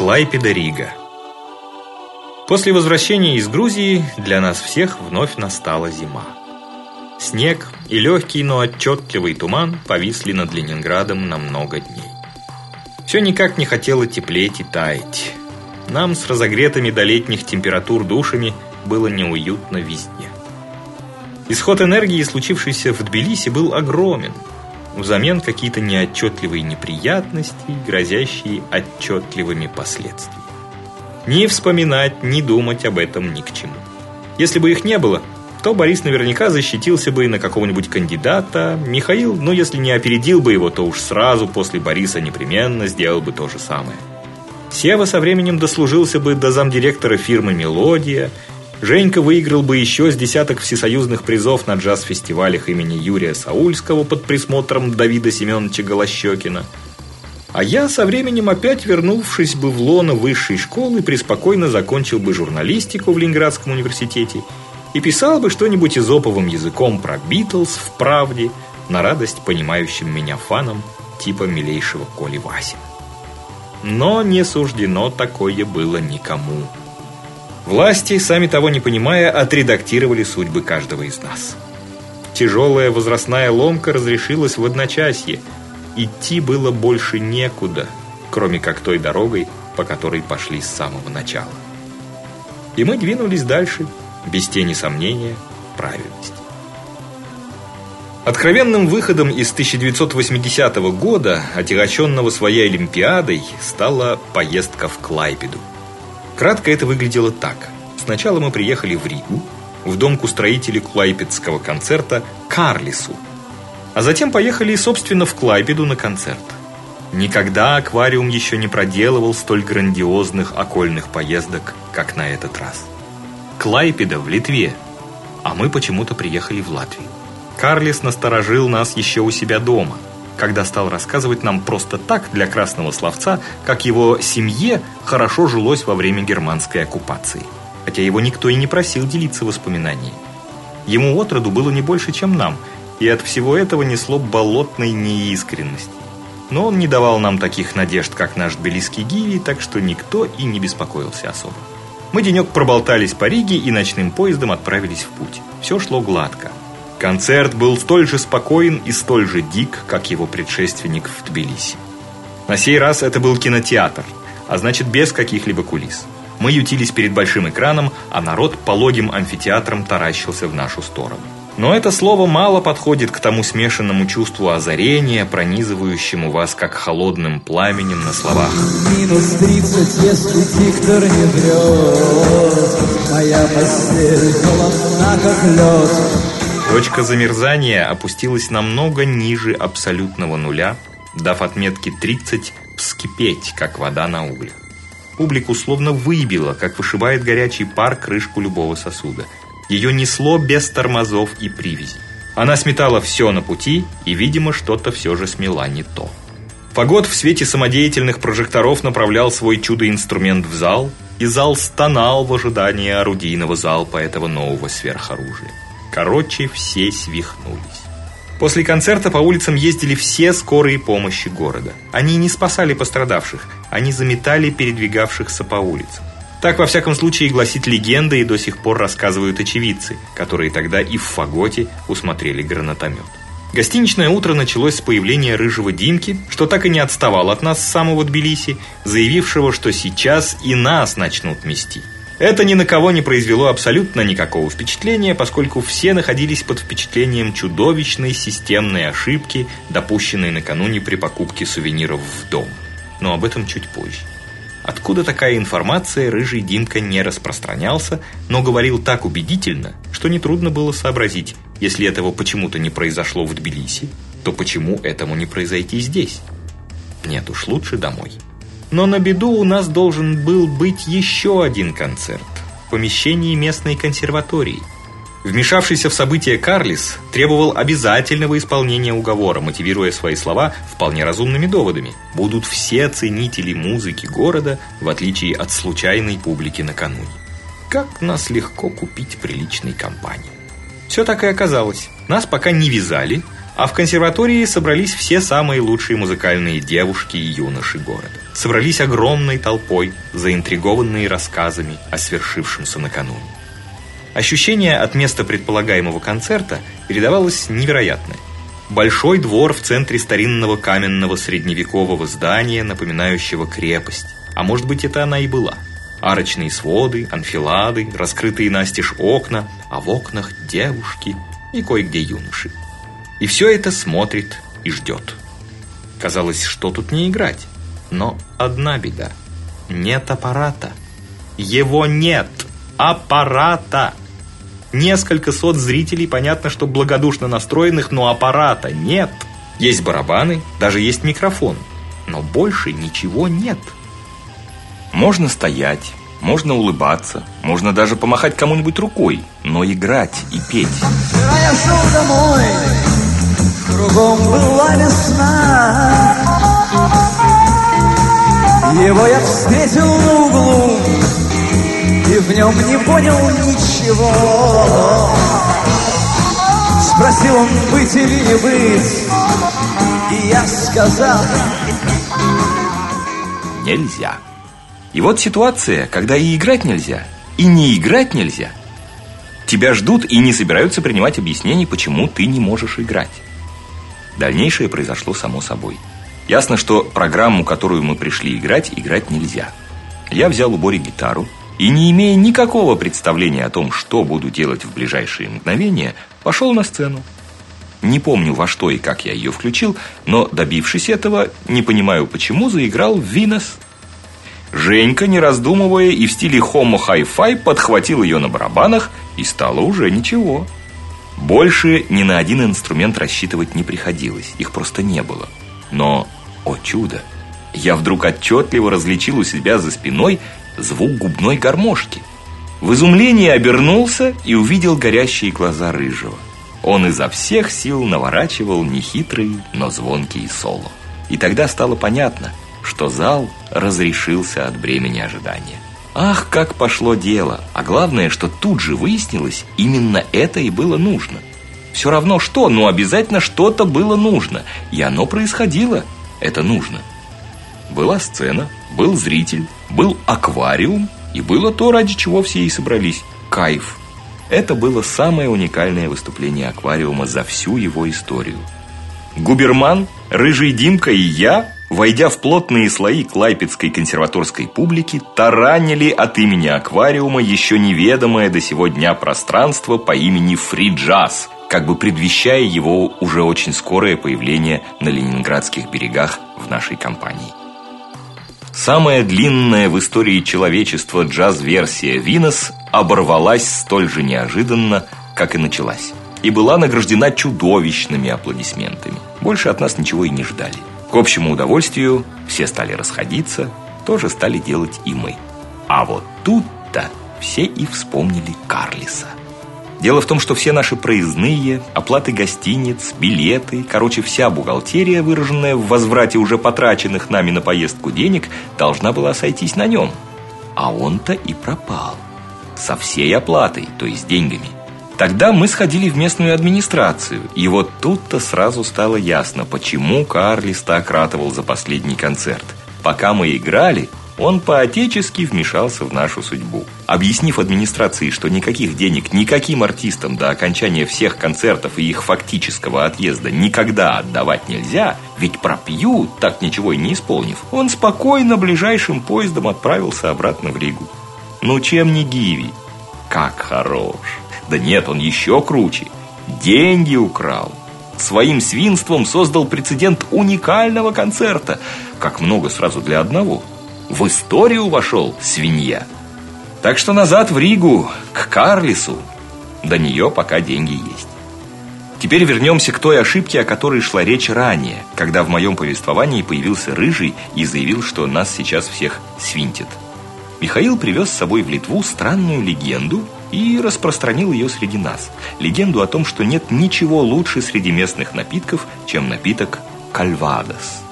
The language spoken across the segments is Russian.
Клайпеда-Рига. После возвращения из Грузии для нас всех вновь настала зима. Снег и легкий, но отчетливый туман повисли над Ленинградом на много дней. Все никак не хотело теплеть и таять. Нам с разогретыми до летних температур душами было неуютно везде. Исход энергии, случившийся в Тбилиси, был огромен. Взамен какие-то неотчетливые неприятности, грозящие отчетливыми последствиями. Ни вспоминать, ни думать об этом ни к чему. Если бы их не было, то Борис наверняка защитился бы на какого-нибудь кандидата. Михаил, ну если не опередил бы его, то уж сразу после Бориса непременно сделал бы то же самое. Сева со временем дослужился бы до замдиректора фирмы Мелодия. Женька выиграл бы еще с десяток всесоюзных призов на джаз-фестивалях имени Юрия Саульского под присмотром Давида Семеновича Голощёкина. А я со временем опять вернувшись бы в лоно высшей школы, преспокойно закончил бы журналистику в Ленинградском университете и писал бы что-нибудь изоповым языком про Битлз в правде, на радость понимающим меня фанам типа милейшего Коли Васина. Но не суждено такое было никому. Власти, сами того не понимая, отредактировали судьбы каждого из нас. Тяжелая возрастная ломка разрешилась в одночасье. Идти было больше некуда, кроме как той дорогой, по которой пошли с самого начала. И мы двинулись дальше, без тени сомнения, правильность. Откровенным выходом из 1980 года, отягощенного своей олимпиадой, стала поездка в Клайпеду. Кратко это выглядело так. Сначала мы приехали в Ригу, в дом к устроителю клайпедского концерта Карлису. А затем поехали, собственно, в Клайпеду на концерт. Никогда аквариум еще не проделывал столь грандиозных окольных поездок, как на этот раз. Клайпеда в Литве, а мы почему-то приехали в Латвию. Карлис насторожил нас еще у себя дома, когда стал рассказывать нам просто так для красного словца, как его семье хорошо жилось во время германской оккупации. Хотя его никто и не просил делиться воспоминаниями. Ему отроду было не больше, чем нам, и от всего этого несло болотной неискренности. Но он не давал нам таких надежд, как наш тбилисский гири, так что никто и не беспокоился особо. Мы денек проболтались по Риге и ночным поездом отправились в путь. Все шло гладко. Концерт был столь же спокоен и столь же дик, как его предшественник в Тбилиси. На сей раз это был кинотеатр, а значит без каких-либо кулис. Мы ютились перед большим экраном, а народ пологим амфитеатром таращился в нашу сторону. Но это слово мало подходит к тому смешанному чувству озарения, пронизывающему вас как холодным пламенем на словах. Минус тридцать, если диктор не врет, моя постель холодна, как лед. Точка замерзания опустилась намного ниже абсолютного нуля, дав отметке 30 вскипеть, как вода на углях. Публик условно выбило, как вышибает горячий пар крышку любого сосуда. Ее несло без тормозов и привязей. Она сметала все на пути, и, видимо, что-то все же смела не то. Погод в свете самодеятельных прожекторов направлял свой чудо-инструмент в зал, и зал стонал в ожидании орудийного залпа этого нового сверхоружия. Короче, все свихнулись. После концерта по улицам ездили все скорые помощи города. Они не спасали пострадавших, они заметали передвигавшихся по улицам. Так, во всяком случае, гласит легенда и до сих пор рассказывают очевидцы, которые тогда и в Фаготе усмотрели гранатомет. Гостиничное утро началось с появления рыжего Димки, что так и не отставал от нас с самого Тбилиси, заявившего, что сейчас и нас начнут мести. Это ни на кого не произвело абсолютно никакого впечатления, поскольку все находились под впечатлением чудовищной системной ошибки, допущенной накануне при покупке сувениров в дом. Но об этом чуть позже. Откуда такая информация, рыжий Димка не распространялся, но говорил так убедительно, что нетрудно было сообразить, если этого почему-то не произошло в Тбилиси, то почему этому не произойти здесь? Нет уж, лучше домой. Но на беду у нас должен был быть еще один концерт в помещении местной консерватории. Вмешавшийся в события Карлис требовал обязательного исполнения уговора, мотивируя свои слова вполне разумными доводами. Будут все ценители музыки города, в отличие от случайной публики накануне. Как нас легко купить приличной компании. Все так и оказалось. Нас пока не вязали, А в консерватории собрались все самые лучшие музыкальные девушки и юноши города. Собрались огромной толпой, заинтригованные рассказами о свершившемся накануне. Ощущение от места предполагаемого концерта передавалось невероятное. Большой двор в центре старинного каменного средневекового здания, напоминающего крепость. А может быть, это она и была. Арочные своды, анфилады, раскрытые настежь окна, а в окнах девушки и кое-где юноши. И все это смотрит и ждет. Казалось, что тут не играть. Но одна беда. Нет аппарата. Его нет. Аппарата. Несколько сот зрителей, понятно, что благодушно настроенных, но аппарата нет. Есть барабаны, даже есть микрофон. Но больше ничего нет. Можно стоять, можно улыбаться, можно даже помахать кому-нибудь рукой, но играть и петь. Я шел домой, кругом была весна. Его я встретил на углу и в нем не понял ничего. Спросил он, быть или не быть, и я сказал... Нельзя. И вот ситуация, когда и играть нельзя, и не играть нельзя. Тебя ждут и не собираются принимать объяснений, почему ты не можешь играть. Дальнейшее произошло само собой. Ясно, что программу, которую мы пришли играть, играть нельзя. Я взял у Бори гитару и, не имея никакого представления о том, что буду делать в ближайшие мгновения, пошел на сцену. Не помню, во что и как я ее включил, но, добившись этого, не понимаю почему, заиграл «Venus» Женька, не раздумывая и в стиле хомо хай-фай подхватил ее на барабанах, и стало уже ничего. Больше ни на один инструмент рассчитывать не приходилось, их просто не было. Но, о чудо, я вдруг отчетливо различил у себя за спиной звук губной гармошки. В изумлении обернулся и увидел горящие глаза рыжего. Он изо всех сил наворачивал нехитрый, но звонкий соло. И тогда стало понятно – что зал разрешился от бремени ожидания. Ах, как пошло дело! А главное, что тут же выяснилось, именно это и было нужно. Все равно что, но обязательно что-то было нужно. И оно происходило. Это нужно. Была сцена, был зритель, был аквариум, и было то, ради чего все и собрались. Кайф. Это было самое уникальное выступление аквариума за всю его историю. Губерман, Рыжий Димка и я войдя в плотные слои клайпецкой консерваторской публики, таранили от имени аквариума еще неведомое до сего дня пространство по имени Фриджаз, как бы предвещая его уже очень скорое появление на ленинградских берегах в нашей компании. Самая длинная в истории человечества джаз-версия Винос оборвалась столь же неожиданно, как и началась, и была награждена чудовищными аплодисментами. Больше от нас ничего и не ждали. К общему удовольствию все стали расходиться, тоже стали делать и мы. А вот тут-то все и вспомнили Карлиса. Дело в том, что все наши проездные, оплаты гостиниц, билеты, короче, вся бухгалтерия, выраженная в возврате уже потраченных нами на поездку денег, должна была сойтись на нем. А он-то и пропал. Со всей оплатой, то есть деньгами. Тогда мы сходили в местную администрацию, и вот тут-то сразу стало ясно, почему Карлис так ратовал за последний концерт. Пока мы играли, он по-отечески вмешался в нашу судьбу. Объяснив администрации, что никаких денег никаким артистам до окончания всех концертов и их фактического отъезда никогда отдавать нельзя, ведь пропьют, так ничего и не исполнив, он спокойно ближайшим поездом отправился обратно в Ригу. Ну чем не Гиви? Как хорош! Да нет, он еще круче. Деньги украл. Своим свинством создал прецедент уникального концерта. Как много сразу для одного. В историю вошел свинья. Так что назад в Ригу, к Карлису. До нее пока деньги есть. Теперь вернемся к той ошибке, о которой шла речь ранее, когда в моем повествовании появился Рыжий и заявил, что нас сейчас всех свинтит. Михаил привез с собой в Литву странную легенду и распространил ее среди нас. Легенду о том, что нет ничего лучше среди местных напитков, чем напиток кальвадос.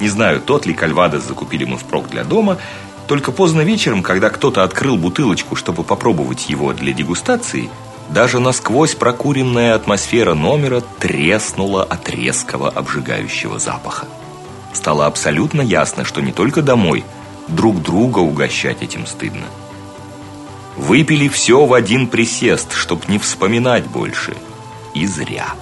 Не знаю, тот ли кальвадос закупили мы впрок для дома, только поздно вечером, когда кто-то открыл бутылочку, чтобы попробовать его для дегустации, даже насквозь прокуренная атмосфера номера треснула от резкого обжигающего запаха. Стало абсолютно ясно, что не только домой, друг друга угощать этим стыдно. Выпили все в один присест, чтоб не вспоминать больше. И зря.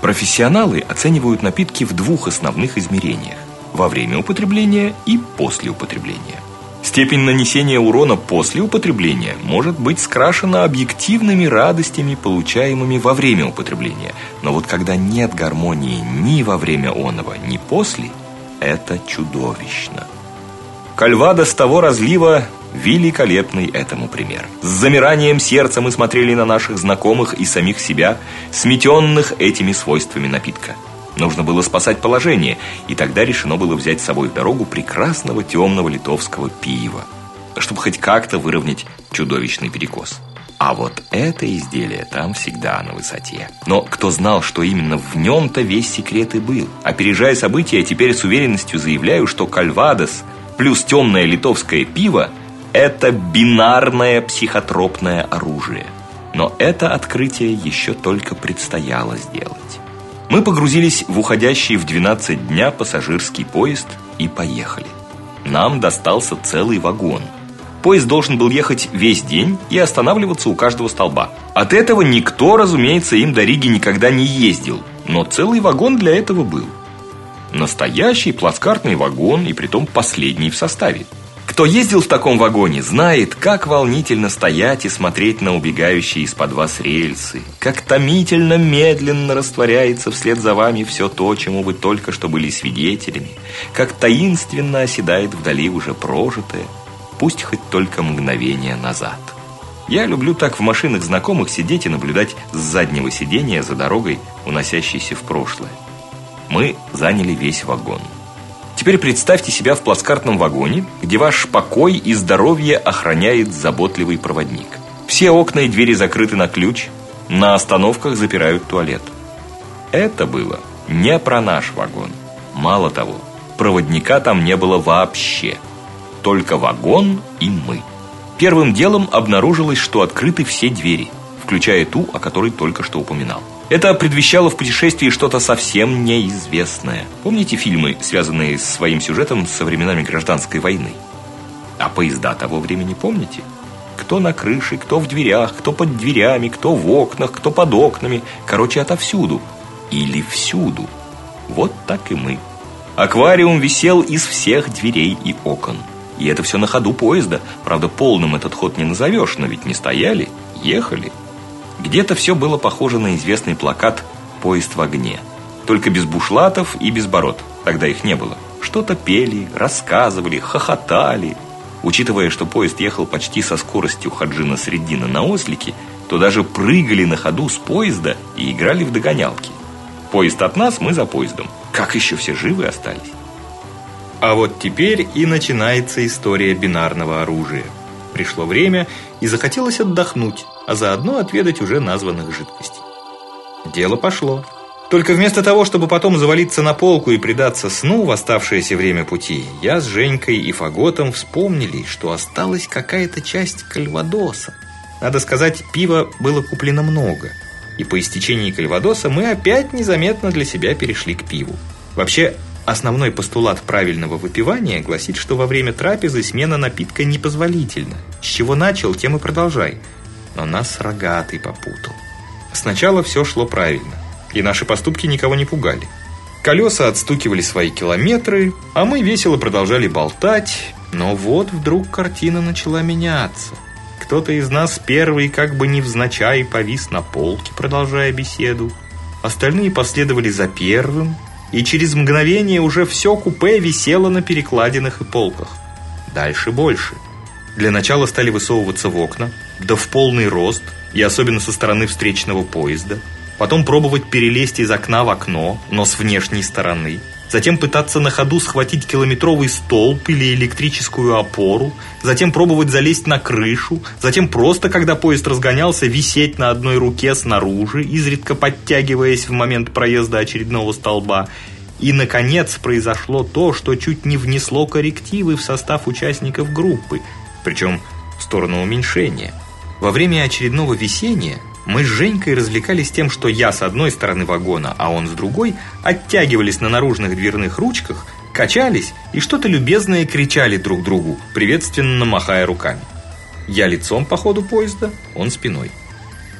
Профессионалы оценивают напитки в двух основных измерениях: во время употребления и после употребления. Степень нанесения урона после употребления может быть скрашена объективными радостями, получаемыми во время употребления. Но вот когда нет гармонии ни во время оного, ни после, это чудовищно. Кальвада с того разлива великолепный этому пример. С замиранием сердца мы смотрели на наших знакомых и самих себя, сметенных этими свойствами напитка. Нужно было спасать положение, и тогда решено было взять с собой в дорогу прекрасного темного литовского пива, чтобы хоть как-то выровнять чудовищный перекос. А вот это изделие там всегда на высоте. Но кто знал, что именно в нем-то весь секрет и был? Опережая события, теперь с уверенностью заявляю, что Кальвадос плюс темное литовское пиво это бинарное психотропное оружие. Но это открытие еще только предстояло сделать. Мы погрузились в уходящий в 12 дня пассажирский поезд и поехали. Нам достался целый вагон. Поезд должен был ехать весь день и останавливаться у каждого столба. От этого никто, разумеется, им до Риги никогда не ездил, но целый вагон для этого был. Настоящий плацкартный вагон и притом последний в составе. Кто ездил в таком вагоне, знает, как волнительно стоять и смотреть на убегающие из-под вас рельсы, как томительно медленно растворяется вслед за вами все то, чему вы только что были свидетелями, как таинственно оседает вдали уже прожитое, пусть хоть только мгновение назад. Я люблю так в машинах знакомых сидеть и наблюдать с заднего сидения за дорогой, уносящейся в прошлое. Мы заняли весь вагон. Теперь представьте себя в плацкартном вагоне, где ваш покой и здоровье охраняет заботливый проводник. Все окна и двери закрыты на ключ, на остановках запирают туалет. Это было не про наш вагон. Мало того, проводника там не было вообще. Только вагон и мы. Первым делом обнаружилось, что открыты все двери, включая ту, о которой только что упоминал. Это предвещало в путешествии что-то совсем неизвестное. Помните фильмы, связанные с своим сюжетом со временами гражданской войны? А поезда того времени помните? Кто на крыше, кто в дверях, кто под дверями, кто в окнах, кто под окнами, короче, отовсюду или всюду. Вот так и мы. Аквариум висел из всех дверей и окон. И это все на ходу поезда. Правда, полным этот ход не назовешь, но ведь не стояли, ехали. Где-то все было похоже на известный плакат Поезд в огне. Только без бушлатов и без бород. Тогда их не было. Что-то пели, рассказывали, хохотали. Учитывая, что поезд ехал почти со скоростью Хаджина Средина на ослике, то даже прыгали на ходу с поезда и играли в догонялки. Поезд от нас, мы за поездом. Как еще все живы остались? А вот теперь и начинается история бинарного оружия. Пришло время, и захотелось отдохнуть а заодно отведать уже названных жидкостей. Дело пошло. Только вместо того, чтобы потом завалиться на полку и предаться сну в оставшееся время пути, я с Женькой и Фаготом вспомнили, что осталась какая-то часть кальвадоса. Надо сказать, пива было куплено много. И по истечении кальвадоса мы опять незаметно для себя перешли к пиву. Вообще, основной постулат правильного выпивания гласит, что во время трапезы смена напитка непозволительна. С чего начал, тем и продолжай – но нас рогатый попутал. Сначала все шло правильно, и наши поступки никого не пугали. Колеса отстукивали свои километры, а мы весело продолжали болтать, но вот вдруг картина начала меняться. Кто-то из нас первый как бы невзначай повис на полке, продолжая беседу. Остальные последовали за первым, и через мгновение уже все купе висело на перекладинах и полках. Дальше больше. Для начала стали высовываться в окна, да в полный рост, и особенно со стороны встречного поезда. Потом пробовать перелезть из окна в окно, но с внешней стороны. Затем пытаться на ходу схватить километровый столб или электрическую опору. Затем пробовать залезть на крышу. Затем просто, когда поезд разгонялся, висеть на одной руке снаружи, изредка подтягиваясь в момент проезда очередного столба. И, наконец, произошло то, что чуть не внесло коррективы в состав участников группы. Причем в сторону уменьшения – во время очередного весения Мы с Женькой развлекались тем, что я с одной стороны вагона, а он с другой, оттягивались на наружных дверных ручках, качались и что-то любезное кричали друг другу, приветственно махая руками. Я лицом по ходу поезда, он спиной.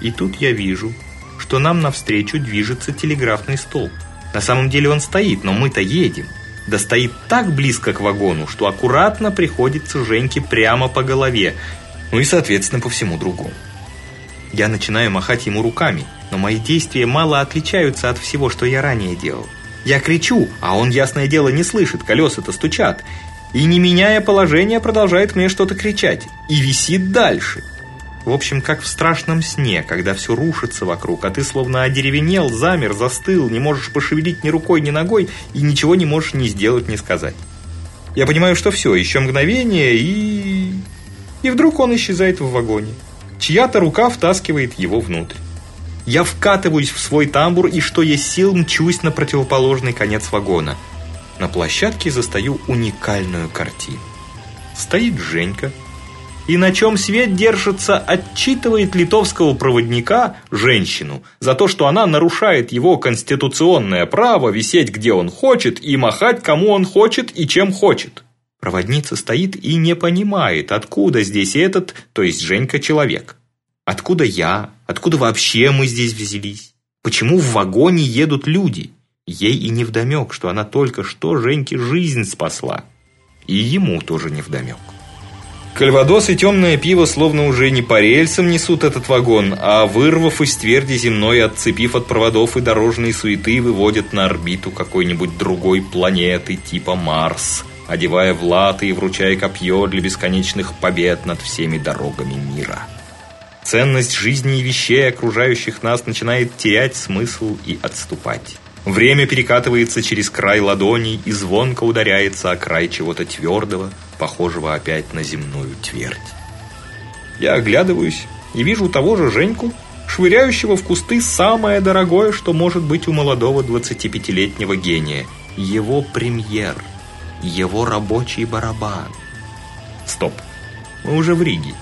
И тут я вижу, что нам навстречу движется телеграфный столб. На самом деле он стоит, но мы-то едем. Да так близко к вагону, что аккуратно приходится Женьке прямо по голове, ну и, соответственно, по всему другому. Я начинаю махать ему руками, но мои действия мало отличаются от всего, что я ранее делал. Я кричу, а он, ясное дело, не слышит, колеса-то стучат. И, не меняя положения, продолжает мне что-то кричать. И висит дальше. В общем, как в страшном сне, когда все рушится вокруг, а ты словно одеревенел, замер, застыл, не можешь пошевелить ни рукой, ни ногой и ничего не можешь ни сделать, ни сказать. Я понимаю, что все, еще мгновение и... И вдруг он исчезает в вагоне. Чья-то рука втаскивает его внутрь. Я вкатываюсь в свой тамбур и что есть сил мчусь на противоположный конец вагона. На площадке застаю уникальную картину. Стоит Женька, и на чем свет держится, отчитывает литовского проводника, женщину, за то, что она нарушает его конституционное право висеть где он хочет и махать кому он хочет и чем хочет. Проводница стоит и не понимает, откуда здесь этот, то есть Женька, человек. Откуда я? Откуда вообще мы здесь взялись? Почему в вагоне едут люди? Ей и не вдомек, что она только что Женьке жизнь спасла. И ему тоже не вдомек. Кальвадос и темное пиво словно уже не по рельсам несут этот вагон, а вырвав из тверди земной, отцепив от проводов и дорожной суеты, выводят на орбиту какой-нибудь другой планеты типа Марс – одевая в латы и вручая копье для бесконечных побед над всеми дорогами мира. Ценность жизни и вещей, окружающих нас, начинает терять смысл и отступать. Время перекатывается через край ладоней и звонко ударяется о край чего-то твердого, похожего опять на земную твердь. Я оглядываюсь и вижу того же Женьку, швыряющего в кусты самое дорогое, что может быть у молодого 25-летнего гения – его премьер – его рабочий барабан. Стоп. Мы уже в Риге.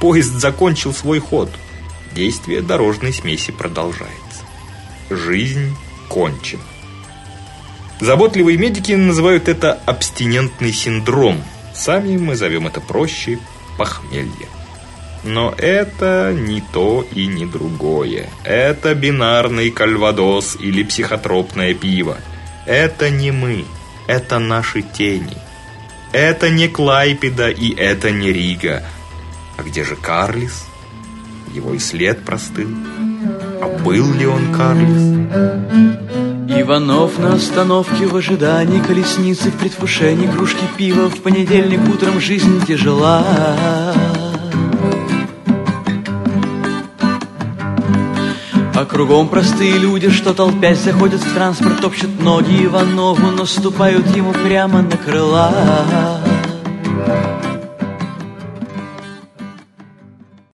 Поезд закончил свой ход. Действие дорожной смеси продолжается. Жизнь кончена. Заботливые медики называют это абстинентный синдром. Сами мы зовем это проще похмелье. Но это не то и не другое. Это бинарный кальвадос или психотропное пиво. Это не мы. Это наши тени. Это не Клайпеда и это не Рига. А где же Карлис? Его и след простыл. А был ли он Карлис? Иванов на остановке в ожидании колесницы В предвкушении кружки пива В понедельник утром жизнь тяжела А кругом простые люди, что толпясь заходят в транспорт, топчут ноги Иванову, наступают ему прямо на крыла.